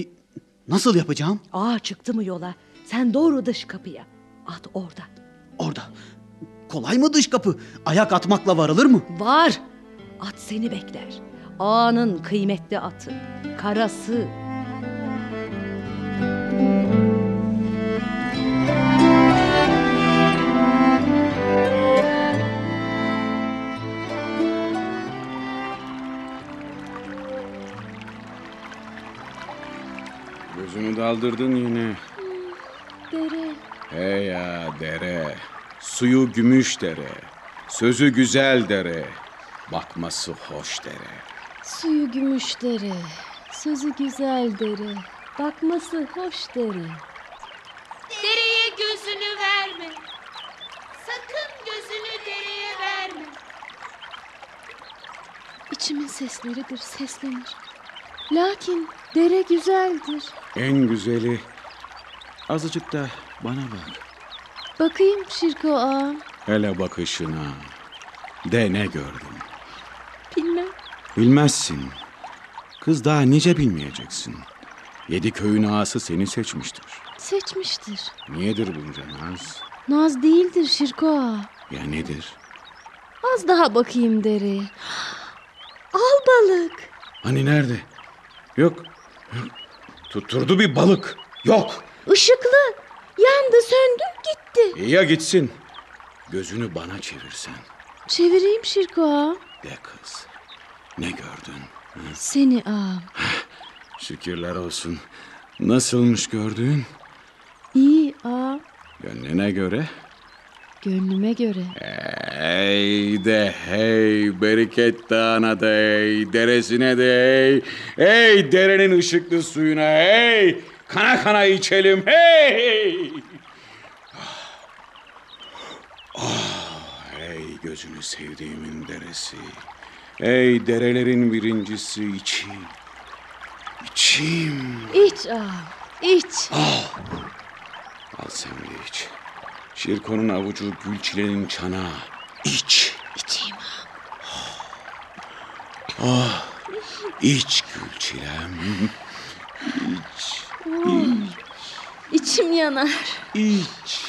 Nasıl yapacağım? Ağa çıktı mı yola sen doğru dış kapıya. At orada. Orada. Kolay mı dış kapı? Ayak atmakla varılır mı? Var. At seni bekler. Ağanın kıymetli atı. Karası. Daldırdın yine. Dere. Hey ya dere. Suyu gümüş dere. Sözü güzel dere. Bakması hoş dere. Suyu gümüş dere. Sözü güzel dere. Bakması hoş dere. Dereye gözünü verme. Sakın gözünü dereye verme. İçimin sesleridir, seslenir. Lakin dere güzeldir. En güzeli azıcık da bana bak. Bakayım Şirko ağam. Hele bakışına. De ne gördün? Bilmem. Bilmezsin. Kız daha nice bilmeyeceksin. Yedi köyün ağası seni seçmiştir. Seçmiştir. Niyedir bunca naz? Naz değildir Şirko ağa. Ya nedir? Az daha bakayım dereye. Al balık. Hani nerede? Yok. Yok. Tutturdu bir balık. Yok. Işıklı. Yandı söndü gitti. İyi ya gitsin. Gözünü bana çevirsen. Çevireyim Şirko ağa. De kız. Ne gördün? Seni ağam. Şükürler olsun. Nasılmış gördüğün? İyi ağam. Gönlüne göre. Gönlüme göre. Hey de hey bereket dağına de hey deresine de hey. Hey derenin ışıklı suyuna hey. Kana kana içelim hey. Ah, hey Ey gözünü sevdiğimin deresi. Ey derelerin birincisi içi. İçim. İç ağam, iç. Al sen de iç. Şirkonun avucu Gülçile'nin çanağı. İç. İçeyim ağam. Ah, iç Gülçilem. İç, İçim yanar. iç,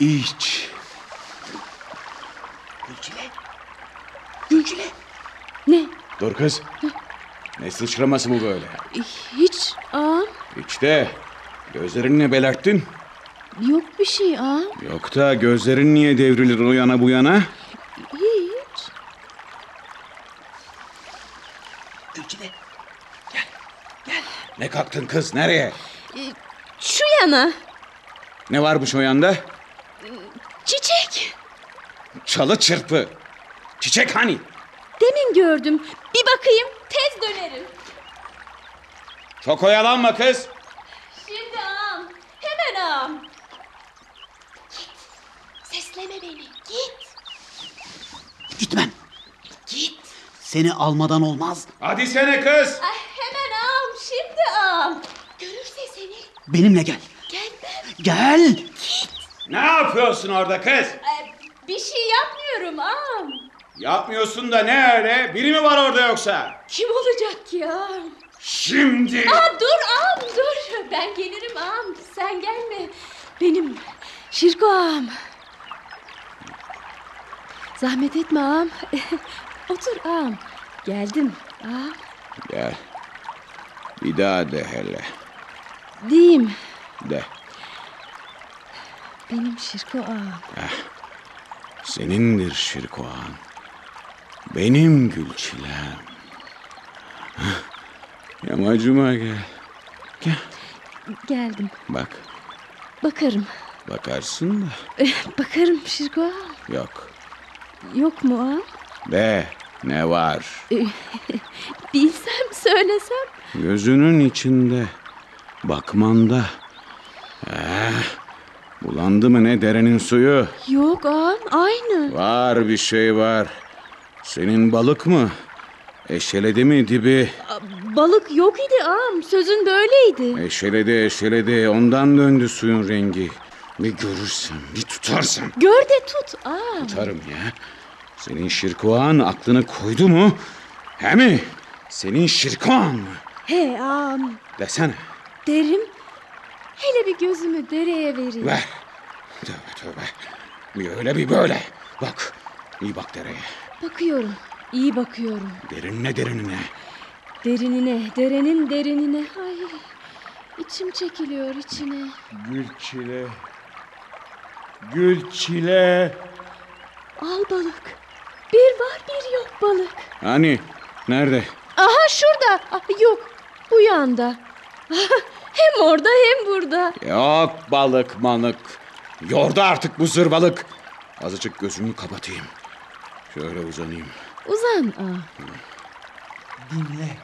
iç. Gülçile. Gülçile. Ne? Dur kız. Ne sıçraması bu böyle? Hiç ağam. İç de. Gözlerini belerttin? Yok bir şey ağam. Yok da gözlerin niye devrilir o yana bu yana? Hiç. Gülçile. Ne kalktın kız nereye? Şu yana. Ne var bu şu yanda? Çiçek. Çalı çırpı. Çiçek hani? Demin gördüm. Bir bakayım tez dönerim. Çok oyalanma kız. Şimdi ağam. Hemen ağam. Sesleme beni. Git. Gitmem. Git. Seni almadan olmaz. Hadi sene kız. Ay, hemen ağam. Şimdi ağam. Görürse seni. Benimle gel. Gelmem. Gel. Ne yapıyorsun orada kız? Ay, bir şey yapmıyorum ağam. Yapmıyorsun da ne öyle? Biri mi var orada yoksa? Kim olacak ki ağam? Şimdi. Aa, dur ağam dur. Ben gelirim ağam. Sen gelme. Benim Şirko ağam. Zahmet etme ağam. Otur ağam. Geldim ağam. Gel. Bir daha de hele. Diyeyim. De. Benim Şirko ağam. Senindir Şirkoğan. Benim Gülçilem. Yamacıma gel. Gel. Geldim. Bak. Bakarım. Bakarsın da. Bakarım Şirko ağam. Yok. Yok mu ağam? De. Ne var? Bilsem söylesem. Gözünün içinde. Bakmanda. Eh, bulandı mı ne derenin suyu? Yok ağam aynı. Var bir şey var. Senin balık mı? Eşeledi mi dibi? Balık yok idi ağam. Sözün böyleydi. Eşeledi eşeledi. Ondan döndü suyun rengi. Bir görürsem, bir tutarsam. Gör de tut ağam. Tutarım ya. Senin şirkuağın aklını koydu mu? He mi? Senin şirkuağın mı? He ağam. Desene. Derim. Hele bir gözümü dereye vereyim. Ver. Tövbe tövbe. Bir öyle bir böyle. Bak. İyi bak dereye. Bakıyorum. iyi bakıyorum. Derinine derinine. Derinine, derenin derinine. Ay. içim çekiliyor içine. Gülçile. Gülçile. Al balık. Bir var bir yok balık. Hani? Nerede? Aha şurada. Ah, yok. Bu yanda. hem orada hem burada. Yok balık malık. Yordu artık bu zırvalık. Azıcık gözümü kapatayım. Şöyle uzanayım. Uzan ah. Dinle.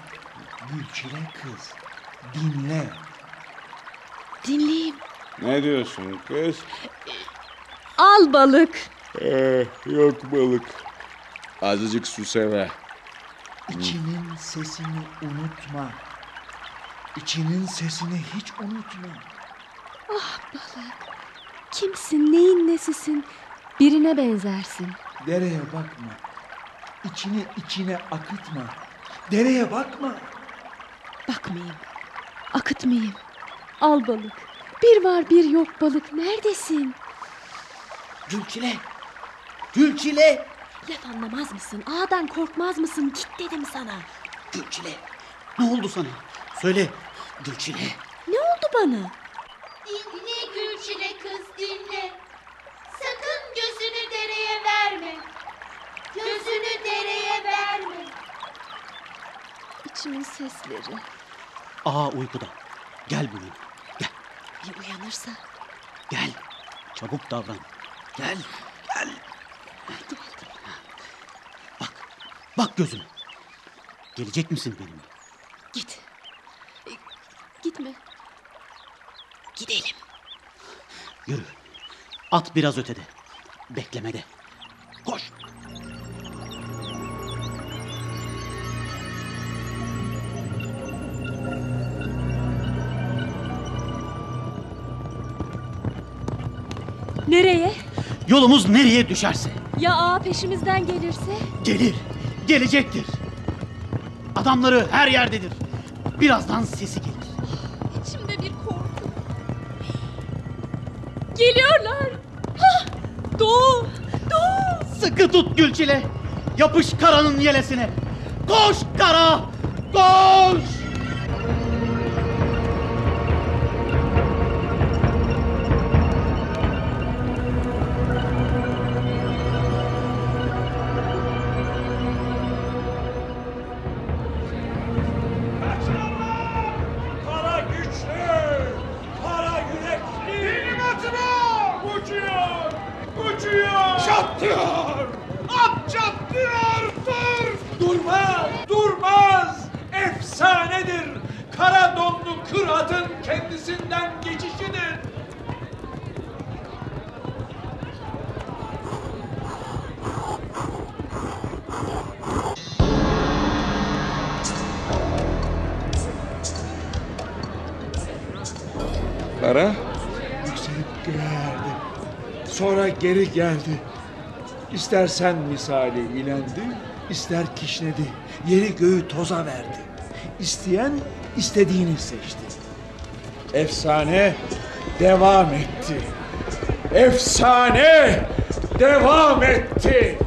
Gülçile kız. Dinle. Dinleyeyim. Ne diyorsun kız? Al balık. Eh, yok balık. Azıcık su sever. İçinin sesini unutma. İçinin sesini hiç unutma. Ah balık. Kimsin, neyin nesisin? Birine benzersin. Dereye bakma. İçini içine akıtma. Dereye bakma. Bakmayayım. Akıtmayayım. Al balık. Bir var bir yok balık. Neredesin? Gülçile. Gülçile. Laf anlamaz mısın? Ağadan korkmaz mısın? Git dedim sana. Gülçile. Ne oldu sana? Söyle. Gülçile. Ne oldu bana? Dinle Gülçile kız dinle. Sakın gözünü dereye verme. Gözünü dereye verme. İçimin sesleri. Aa uykuda. Gel bugün. Gel. Bir uyanırsa. Gel. Çabuk davran. Gel. Gel. Bak. Bak gözüme. Gelecek misin benimle? Git. E, Gitme. Gidelim. Yürü. At biraz ötede. Beklemede. Koş. Nereye? Yolumuz nereye düşerse Ya ağa peşimizden gelirse? gelir, gelecektir. Adamları her yerdedir. Birazdan sesi gelir. İçimde bir korku. Geliyorlar. Hah! Doğu! Doğu! Sıkı tut Gülçile. Yapış karanın yelesine. Koş kara! Koş! Uçuyor. Çatlıyor, at çatlıyor. Dur! Durmaz, durmaz. Efsanedir. Kara donlu kır atın kendisinden geçişidir. Sonra geri geldi. İstersen misali ilendi, ister kişnedi. Yeri göğü toza verdi. İsteyen istediğini seçti. Efsane devam etti. Efsane devam etti.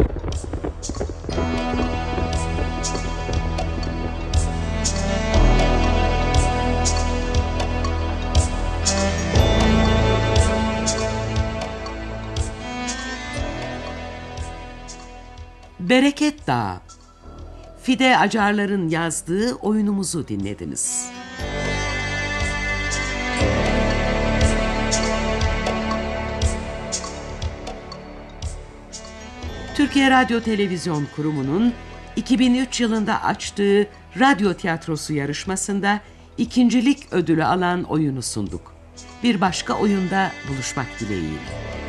Bereket Dağı. Fide Acarlar'ın yazdığı oyunumuzu dinlediniz. Türkiye Radyo Televizyon Kurumu'nun 2003 yılında açtığı radyo tiyatrosu yarışmasında ikincilik ödülü alan oyunu sunduk. Bir başka oyunda buluşmak dileğiyle.